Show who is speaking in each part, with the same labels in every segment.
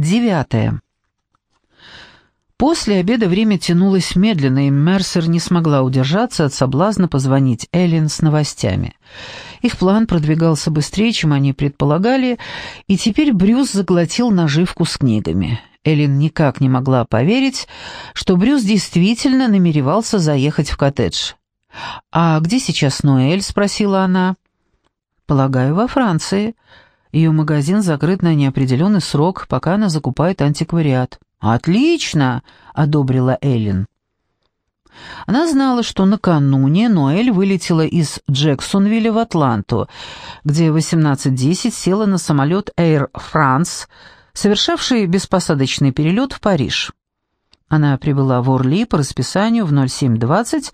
Speaker 1: Девятое. После обеда время тянулось медленно, и Мерсер не смогла удержаться от соблазна позвонить Эллен с новостями. Их план продвигался быстрее, чем они предполагали, и теперь Брюс заглотил наживку с книгами. Эллен никак не могла поверить, что Брюс действительно намеревался заехать в коттедж. «А где сейчас Ноэль?» — спросила она. «Полагаю, во Франции. Ее магазин закрыт на неопределенный срок, пока она закупает антиквариат». «Отлично!» — одобрила Эллен. Она знала, что накануне Ноэль вылетела из Джексонвилля в Атланту, где в 18.10 села на самолет Air France, совершавший беспосадочный перелет в Париж. Она прибыла в Орли по расписанию в 07.20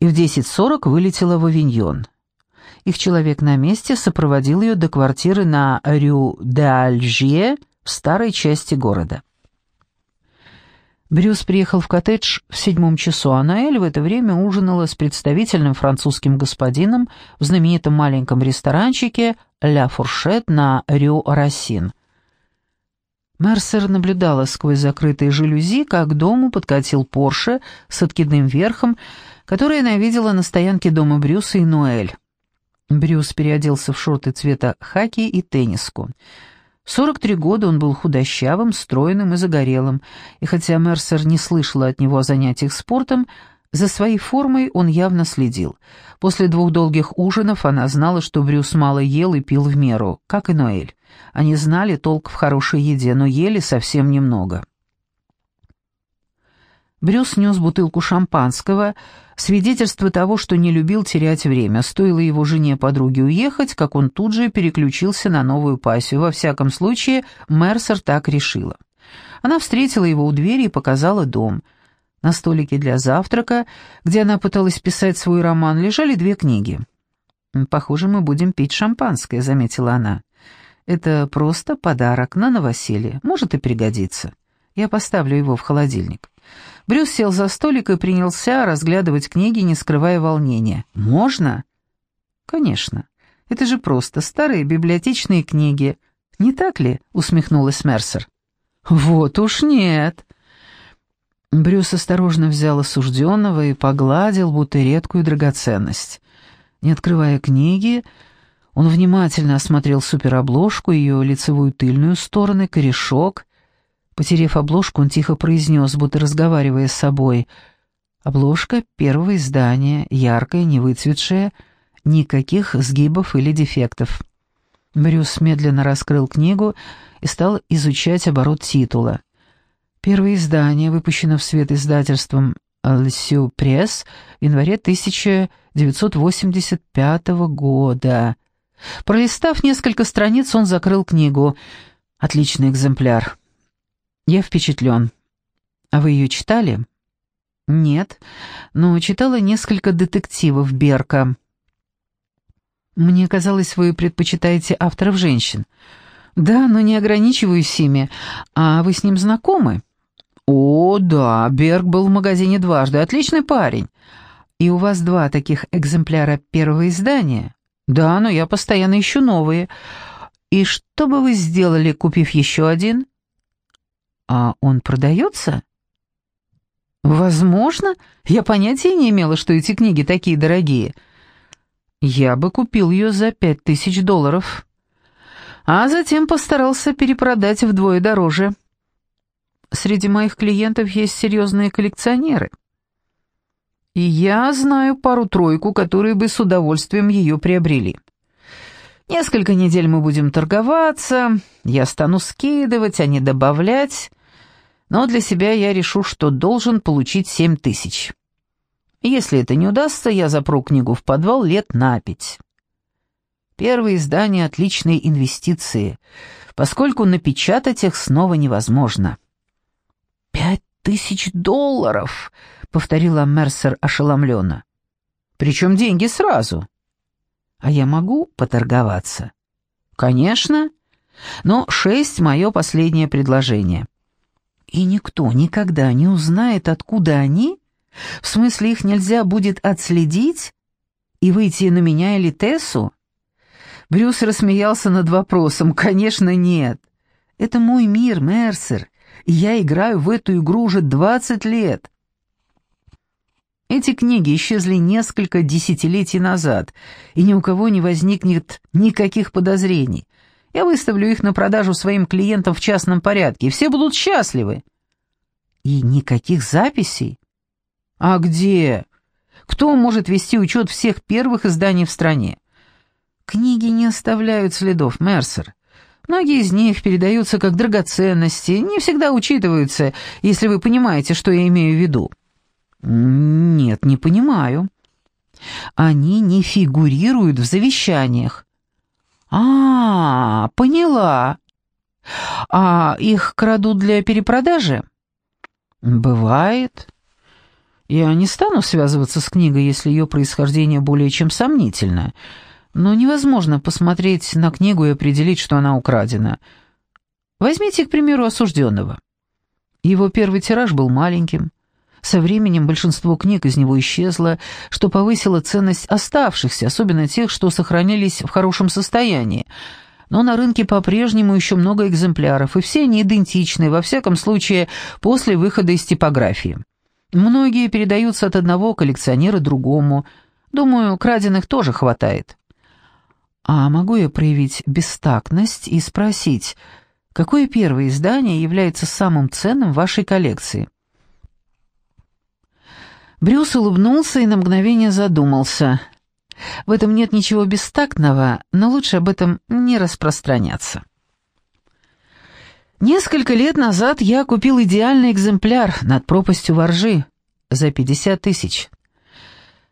Speaker 1: и в 10.40 вылетела в Авиньон. Их человек на месте сопроводил ее до квартиры на Рю-де-Альжье в старой части города. Брюс приехал в коттедж в седьмом часу, а Наэль в это время ужинала с представительным французским господином в знаменитом маленьком ресторанчике «Ля Фуршет» на Рю-Рассин. Мерсер наблюдала сквозь закрытые жалюзи, как к дому подкатил Порше с откидным верхом, который она видела на стоянке дома Брюса и Ноэль. Брюс переоделся в шорты цвета хаки и тенниску. 43 года он был худощавым, стройным и загорелым, и хотя Мерсер не слышала от него о занятиях спортом, за своей формой он явно следил. После двух долгих ужинов она знала, что Брюс мало ел и пил в меру, как и Ноэль. Они знали толк в хорошей еде, но ели совсем немного. Брюс нес бутылку шампанского, свидетельство того, что не любил терять время. Стоило его жене-подруге уехать, как он тут же переключился на новую пассию. Во всяком случае, Мерсер так решила. Она встретила его у двери и показала дом. На столике для завтрака, где она пыталась писать свой роман, лежали две книги. «Похоже, мы будем пить шампанское», — заметила она. «Это просто подарок на новоселье, может и пригодится. Я поставлю его в холодильник». Брюс сел за столик и принялся разглядывать книги, не скрывая волнения. «Можно?» «Конечно. Это же просто старые библиотечные книги. Не так ли?» — усмехнулась Мерсер. «Вот уж нет». Брюс осторожно взял осужденного и погладил, будто редкую драгоценность. Не открывая книги, он внимательно осмотрел суперобложку, ее лицевую тыльную сторону, корешок, Потерев обложку, он тихо произнес, будто разговаривая с собой. Обложка первого издания, яркая, не выцветшая, никаких сгибов или дефектов. Брюс медленно раскрыл книгу и стал изучать оборот титула. Первое издание выпущено в свет издательством «Лсю Пресс» в январе 1985 года. Пролистав несколько страниц, он закрыл книгу. «Отличный экземпляр. Я впечатлен. А вы ее читали? Нет, но читала несколько детективов Берка. Мне казалось, вы предпочитаете авторов женщин. Да, но не ограничиваюсь ими. А вы с ним знакомы? О, да, Берг был в магазине дважды. Отличный парень. И у вас два таких экземпляра первого издания? Да, но я постоянно ищу новые. И что бы вы сделали, купив еще один? «А он продается?» «Возможно. Я понятия не имела, что эти книги такие дорогие. Я бы купил ее за пять тысяч долларов, а затем постарался перепродать вдвое дороже. Среди моих клиентов есть серьезные коллекционеры. И я знаю пару-тройку, которые бы с удовольствием ее приобрели». Несколько недель мы будем торговаться, я стану скидывать, а не добавлять, но для себя я решу, что должен получить семь тысяч. Если это не удастся, я запру книгу в подвал лет на пять. Первое издание — отличные инвестиции, поскольку напечатать их снова невозможно. «Пять тысяч долларов!» — повторила Мерсер ошеломленно. «Причем деньги сразу». «А я могу поторговаться?» «Конечно. Но шесть — мое последнее предложение». И никто никогда не узнает, откуда они? В смысле, их нельзя будет отследить и выйти на меня или Тессу? Брюс рассмеялся над вопросом. «Конечно, нет. Это мой мир, Мерсер, и я играю в эту игру уже 20 лет. Эти книги исчезли несколько десятилетий назад, и ни у кого не возникнет никаких подозрений. Я выставлю их на продажу своим клиентам в частном порядке, все будут счастливы. И никаких записей? А где? Кто может вести учет всех первых изданий в стране? Книги не оставляют следов, Мерсер. Многие из них передаются как драгоценности, не всегда учитываются, если вы понимаете, что я имею в виду. Нет, не понимаю. Они не фигурируют в завещаниях. А, поняла. А их крадут для перепродажи? Бывает. Я не стану связываться с книгой, если ее происхождение более чем сомнительно. Но невозможно посмотреть на книгу и определить, что она украдена. Возьмите, к примеру, осужденного. Его первый тираж был маленьким. Со временем большинство книг из него исчезло, что повысило ценность оставшихся, особенно тех, что сохранились в хорошем состоянии. Но на рынке по-прежнему еще много экземпляров, и все они идентичны, во всяком случае, после выхода из типографии. Многие передаются от одного коллекционера другому. Думаю, краденых тоже хватает. А могу я проявить бестактность и спросить, какое первое издание является самым ценным в вашей коллекции? Брюс улыбнулся и на мгновение задумался. В этом нет ничего бестактного, но лучше об этом не распространяться. Несколько лет назад я купил идеальный экземпляр над пропастью воржи за 50 тысяч.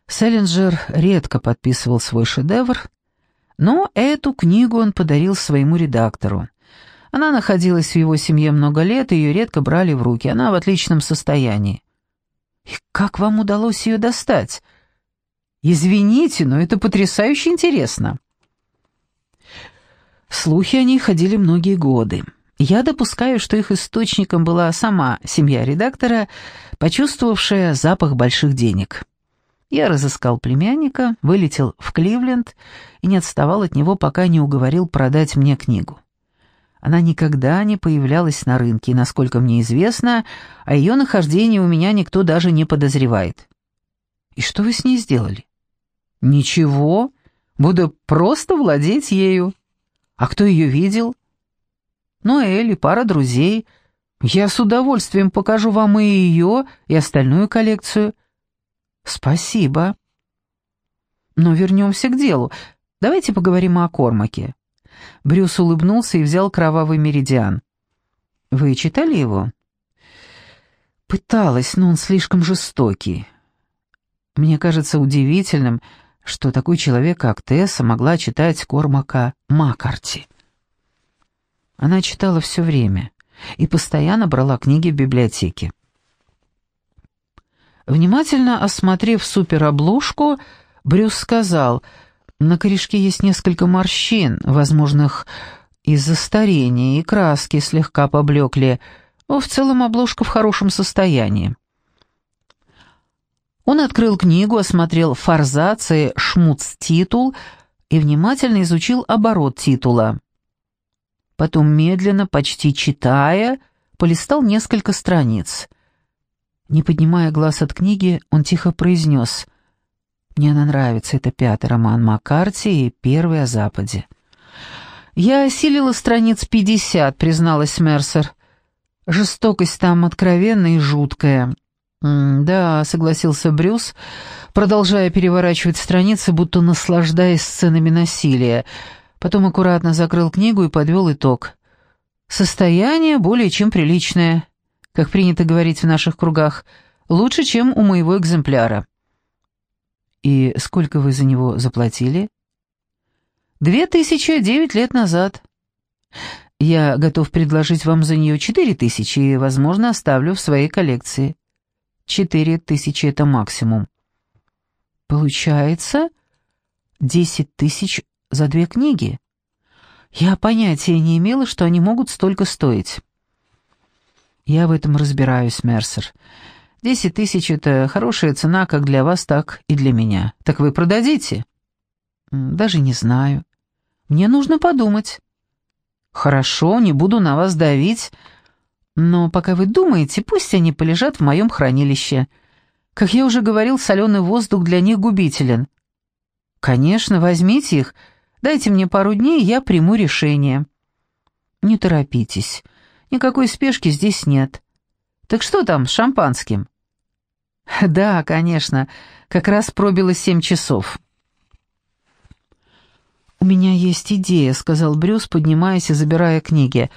Speaker 1: Селлинджер редко подписывал свой шедевр, но эту книгу он подарил своему редактору. Она находилась в его семье много лет, и ее редко брали в руки, она в отличном состоянии. И как вам удалось ее достать? Извините, но это потрясающе интересно. Слухи о ней ходили многие годы. Я допускаю, что их источником была сама семья редактора, почувствовавшая запах больших денег. Я разыскал племянника, вылетел в Кливленд и не отставал от него, пока не уговорил продать мне книгу. Она никогда не появлялась на рынке, насколько мне известно, о ее нахождении у меня никто даже не подозревает. И что вы с ней сделали? Ничего, буду просто владеть ею. А кто ее видел? Ноэль и пара друзей. Я с удовольствием покажу вам и ее, и остальную коллекцию. Спасибо. Но вернемся к делу. Давайте поговорим о Кормаке. Брюс улыбнулся и взял кровавый меридиан. «Вы читали его?» «Пыталась, но он слишком жестокий. Мне кажется удивительным, что такой человек, как Тесса, могла читать Кормака Маккарти. Она читала все время и постоянно брала книги в библиотеке. Внимательно осмотрев суперобложку, Брюс сказал — на корешке есть несколько морщин, возможных из-за старения, и краски слегка поблекли, но в целом обложка в хорошем состоянии. Он открыл книгу, осмотрел форзации, шмуц-титул и внимательно изучил оборот титула. Потом медленно, почти читая, полистал несколько страниц. Не поднимая глаз от книги, он тихо произнес — мне она нравится, это пятый роман Маккарти и первый о Западе. «Я осилила страниц пятьдесят», — призналась Мерсер. «Жестокость там откровенная и жуткая». «Да», — согласился Брюс, продолжая переворачивать страницы, будто наслаждаясь сценами насилия. Потом аккуратно закрыл книгу и подвел итог. «Состояние более чем приличное, как принято говорить в наших кругах, лучше, чем у моего экземпляра». «И сколько вы за него заплатили?» «Две тысячи девять лет назад». «Я готов предложить вам за нее четыре тысячи и, возможно, оставлю в своей коллекции». «Четыре тысячи — это максимум». «Получается, десять тысяч за две книги?» «Я понятия не имела, что они могут столько стоить». «Я в этом разбираюсь, Мерсер. Десять тысяч — это хорошая цена как для вас, так и для меня. Так вы продадите?» «Даже не знаю. Мне нужно подумать». «Хорошо, не буду на вас давить, но пока вы думаете, пусть они полежат в моем хранилище. Как я уже говорил, соленый воздух для них губителен». «Конечно, возьмите их, дайте мне пару дней, я приму решение». «Не торопитесь, никакой спешки здесь нет. Так что там с шампанским?» «Да, конечно, как раз пробило семь часов». «У меня есть идея», — сказал Брюс, поднимаясь и забирая книги.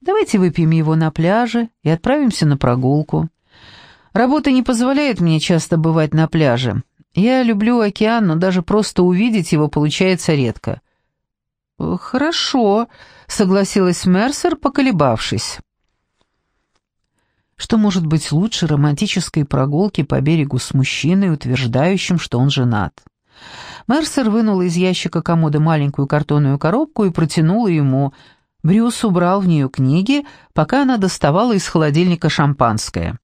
Speaker 1: «Давайте выпьем его на пляже и отправимся на прогулку. Работа не позволяет мне часто бывать на пляже. Я люблю океан, но даже просто увидеть его получается редко». «Хорошо», — согласилась Мерсер, поколебавшись. Что может быть лучше романтической прогулки по берегу с мужчиной, утверждающим, что он женат? Мерсер вынула из ящика комода маленькую картонную коробку и протянула ему. Брюс убрал в нее книги, пока она доставала из холодильника шампанское.